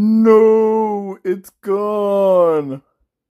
No, it's gone.